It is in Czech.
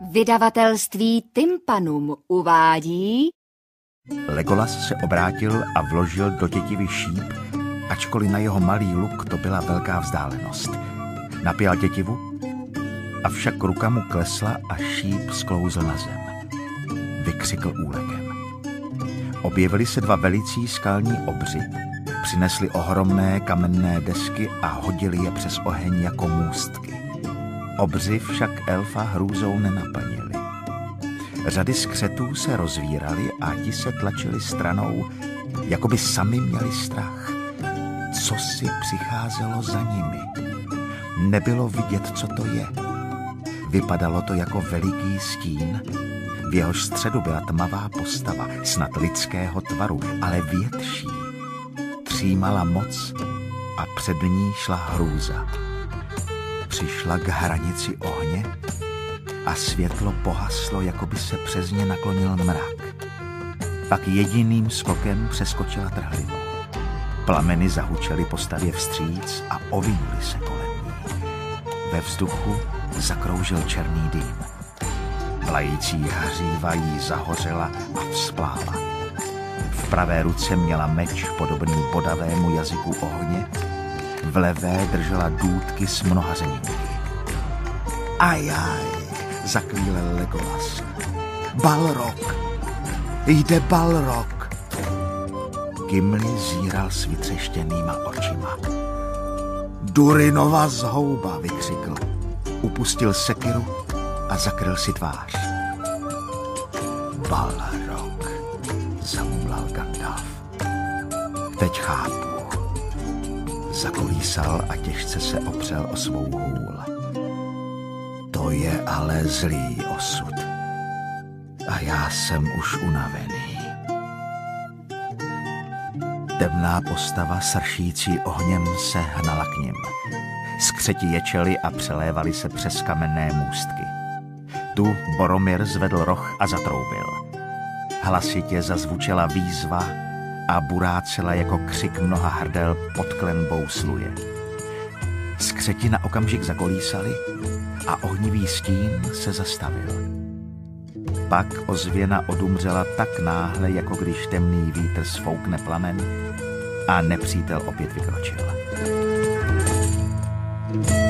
Vydavatelství Tympanum uvádí Legolas se obrátil a vložil do tětivy šíp, ačkoliv na jeho malý luk to byla velká vzdálenost. Napěl tětivu, avšak ruka mu klesla a šíp sklouzl na zem. Vykřikl úlekem. Objevili se dva velicí skalní obři, přinesli ohromné kamenné desky a hodili je přes oheň jako můstky. Obři však elfa hrůzou nenaplnili. Řady skřetů se rozvíraly a ti se tlačili stranou, jako by sami měli strach. Co si přicházelo za nimi? Nebylo vidět, co to je. Vypadalo to jako veliký stín, v jehož středu byla tmavá postava, snad lidského tvaru, ale větší. Třímala moc a před ní šla hrůza. Přišla k hranici ohně a světlo pohaslo, jako by se přes ně naklonil mrak. Pak jediným skokem přeskočila trhlivo. Plameny zahučely postavě vstříc a ovinuli se kolem ní. Ve vzduchu zakroužil černý dým. Vlající hříva jí zahořela a vzplála. V pravé ruce měla meč podobný bodavému jazyku ohně, v levé držela důdky s mnoha zeníky. Ajaj, zaklílel Legolas. Balrog, jde Balrog. Gimli zíral s vytřeštěnýma očima. Durinova zhouba, vykřikl. Upustil sekiru a zakryl si tvář. Balrog, zamumlal Gandalf. Teď chápu. Zakolísal a těžce se opřel o svou hůl. To je ale zlý osud. A já jsem už unavený. Temná postava sršící ohněm se hnala k ním. Skřeti ječeli a přelévali se přes kamenné můstky. Tu Boromir zvedl roh a zatroubil. Hlasitě zazvučela výzva a burácela jako křik mnoha hrdel pod klenbou sluje. Skřeti na okamžik zakolísali a ohnivý stín se zastavil. Pak ozvěna odumřela tak náhle, jako když temný vítr svoukne plamen a nepřítel opět vykročil. thank you